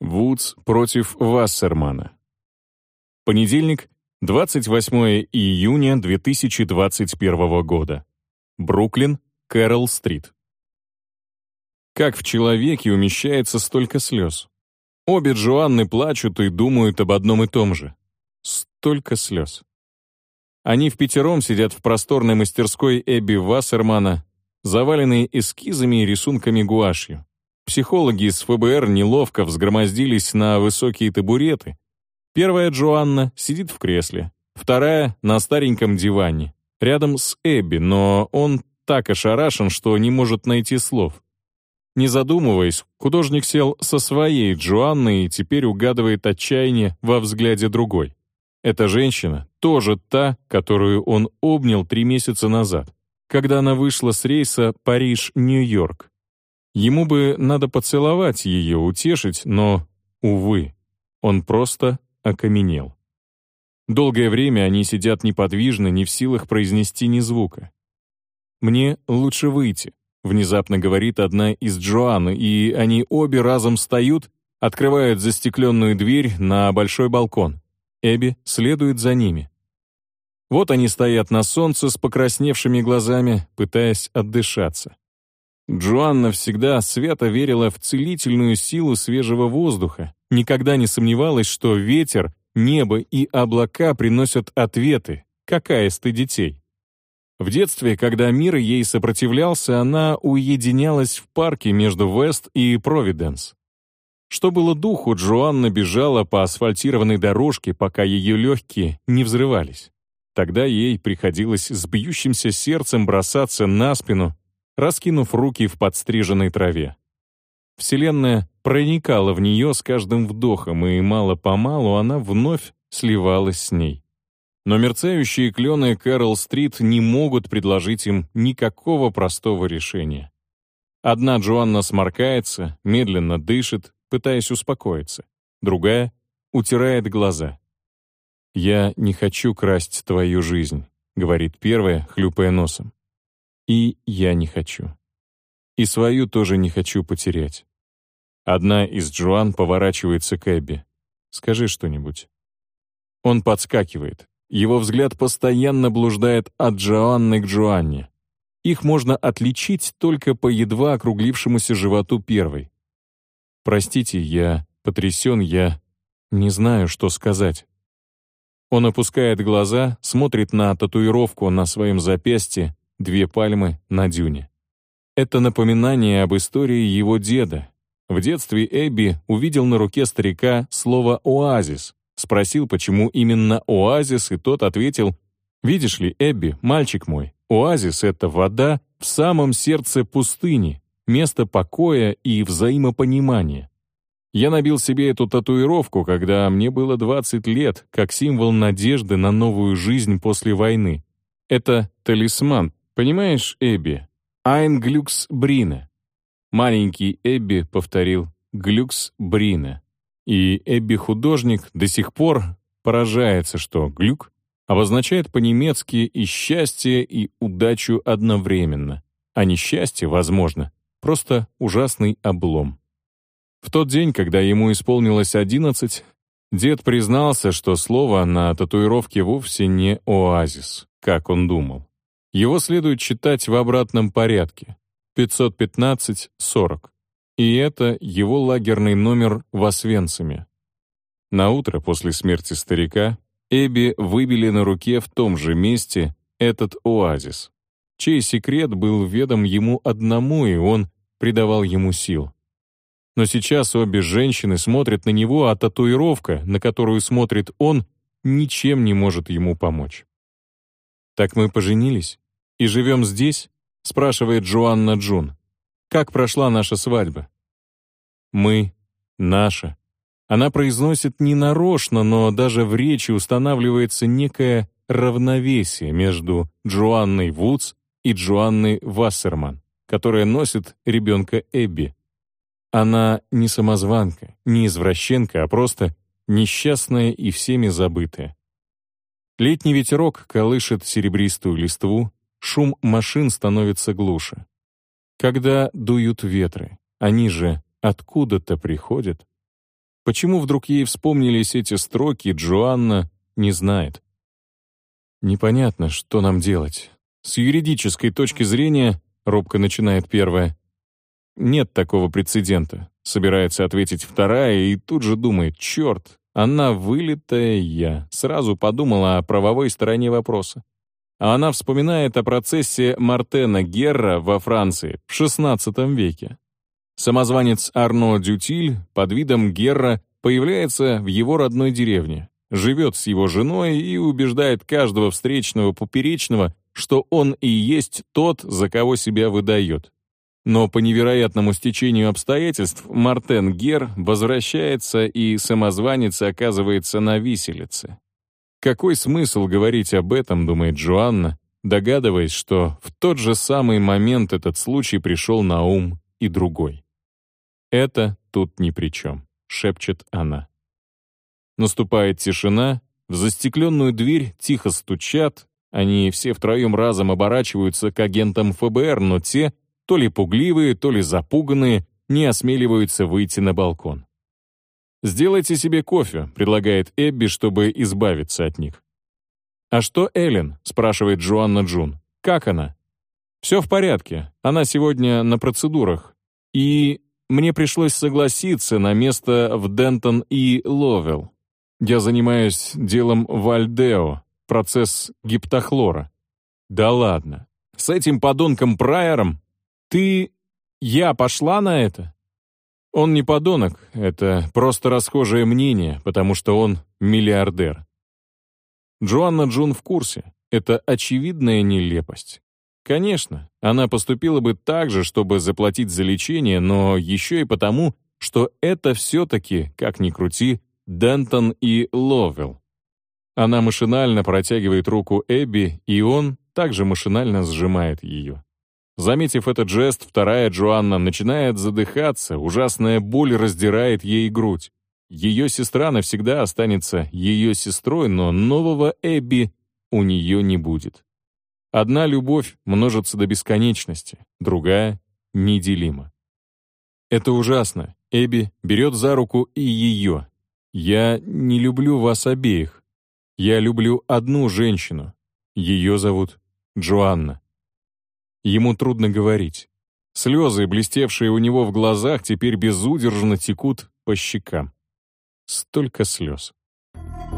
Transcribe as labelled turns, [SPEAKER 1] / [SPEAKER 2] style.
[SPEAKER 1] Вудс против Вассермана. Понедельник, 28 июня 2021 года. Бруклин, Кэрол-стрит. Как в человеке умещается столько слез? Обе Джоанны плачут и думают об одном и том же. Столько слез. Они в пятером сидят в просторной мастерской Эбби Вассермана, заваленные эскизами и рисунками гуашью. Психологи из ФБР неловко взгромоздились на высокие табуреты. Первая Джоанна сидит в кресле, вторая — на стареньком диване, рядом с Эбби, но он так ошарашен, что не может найти слов. Не задумываясь, художник сел со своей Джоанной и теперь угадывает отчаяние во взгляде другой. Эта женщина тоже та, которую он обнял три месяца назад, когда она вышла с рейса Париж-Нью-Йорк. Ему бы надо поцеловать ее, утешить, но, увы, он просто окаменел. Долгое время они сидят неподвижно, не в силах произнести ни звука. «Мне лучше выйти», — внезапно говорит одна из Джоанны, и они обе разом встают, открывают застекленную дверь на большой балкон. Эбби следует за ними. Вот они стоят на солнце с покрасневшими глазами, пытаясь отдышаться. Джоанна всегда свято верила в целительную силу свежего воздуха, никогда не сомневалась, что ветер, небо и облака приносят ответы, какая аисты детей. В детстве, когда мир ей сопротивлялся, она уединялась в парке между Вест и Провиденс. Что было духу, Джоанна бежала по асфальтированной дорожке, пока ее легкие не взрывались. Тогда ей приходилось с бьющимся сердцем бросаться на спину раскинув руки в подстриженной траве. Вселенная проникала в нее с каждым вдохом, и мало-помалу она вновь сливалась с ней. Но мерцающие клены Кэрол-стрит не могут предложить им никакого простого решения. Одна Джоанна сморкается, медленно дышит, пытаясь успокоиться. Другая утирает глаза. «Я не хочу красть твою жизнь», — говорит первая, хлюпая носом. И я не хочу. И свою тоже не хочу потерять. Одна из Джоан поворачивается к Эбби. «Скажи что-нибудь». Он подскакивает. Его взгляд постоянно блуждает от Джоанны к Джоанне. Их можно отличить только по едва округлившемуся животу первой. «Простите, я потрясен, я не знаю, что сказать». Он опускает глаза, смотрит на татуировку на своем запястье, две пальмы на дюне. Это напоминание об истории его деда. В детстве Эбби увидел на руке старика слово «оазис», спросил, почему именно оазис, и тот ответил, «Видишь ли, Эбби, мальчик мой, оазис — это вода в самом сердце пустыни, место покоя и взаимопонимания». Я набил себе эту татуировку, когда мне было 20 лет, как символ надежды на новую жизнь после войны. Это талисман, Понимаешь, Эбби? Айн глюкс брине. Маленький Эбби повторил глюкс брине. И Эбби-художник до сих пор поражается, что глюк обозначает по-немецки и счастье, и удачу одновременно, а несчастье, возможно, просто ужасный облом. В тот день, когда ему исполнилось одиннадцать, дед признался, что слово на татуировке вовсе не «оазис», как он думал. Его следует читать в обратном порядке. 515-40. И это его лагерный номер в Освенциме. На утро после смерти старика Эбби выбили на руке в том же месте этот оазис, чей секрет был ведом ему одному, и он придавал ему сил. Но сейчас обе женщины смотрят на него, а татуировка, на которую смотрит он, ничем не может ему помочь. «Так мы поженились?» «И живем здесь?» — спрашивает Джоанна Джун. «Как прошла наша свадьба?» «Мы. Наша». Она произносит не нарочно, но даже в речи устанавливается некое равновесие между Джоанной Вудс и Джоанной Вассерман, которая носит ребенка Эбби. Она не самозванка, не извращенка, а просто несчастная и всеми забытая. Летний ветерок колышет серебристую листву, шум машин становится глуше. Когда дуют ветры, они же откуда-то приходят. Почему вдруг ей вспомнились эти строки, Джоанна не знает. Непонятно, что нам делать. С юридической точки зрения, робко начинает первая, нет такого прецедента. Собирается ответить вторая и тут же думает, черт, она вылитая я. Сразу подумала о правовой стороне вопроса. А она вспоминает о процессе Мартена Герра во Франции в XVI веке. Самозванец Арно Дютиль под видом Герра появляется в его родной деревне, живет с его женой и убеждает каждого встречного поперечного, что он и есть тот, за кого себя выдает. Но по невероятному стечению обстоятельств Мартен Гер возвращается, и самозванец оказывается на виселице. Какой смысл говорить об этом, думает Джоанна, догадываясь, что в тот же самый момент этот случай пришел на ум и другой. «Это тут ни при чем», — шепчет она. Наступает тишина, в застекленную дверь тихо стучат, они все втроем разом оборачиваются к агентам ФБР, но те — то ли пугливые, то ли запуганные, не осмеливаются выйти на балкон. «Сделайте себе кофе», — предлагает Эбби, чтобы избавиться от них. «А что Эллен?» — спрашивает Джоанна Джун. «Как она?» «Все в порядке. Она сегодня на процедурах. И мне пришлось согласиться на место в Дентон и Ловел. Я занимаюсь делом Вальдео, процесс гиптохлора». «Да ладно. С этим подонком Прайером «Ты... я пошла на это?» Он не подонок, это просто расхожее мнение, потому что он миллиардер. Джоанна Джун в курсе. Это очевидная нелепость. Конечно, она поступила бы так же, чтобы заплатить за лечение, но еще и потому, что это все-таки, как ни крути, Дентон и Ловел. Она машинально протягивает руку Эбби, и он также машинально сжимает ее. Заметив этот жест, вторая Джоанна начинает задыхаться, ужасная боль раздирает ей грудь. Ее сестра навсегда останется ее сестрой, но нового Эбби у нее не будет. Одна любовь множится до бесконечности, другая — неделима. Это ужасно. Эбби берет за руку и ее. «Я не люблю вас обеих. Я люблю одну женщину. Ее зовут Джоанна». Ему трудно говорить. Слезы, блестевшие у него в глазах, теперь безудержно текут по щекам. Столько слез. Thank you.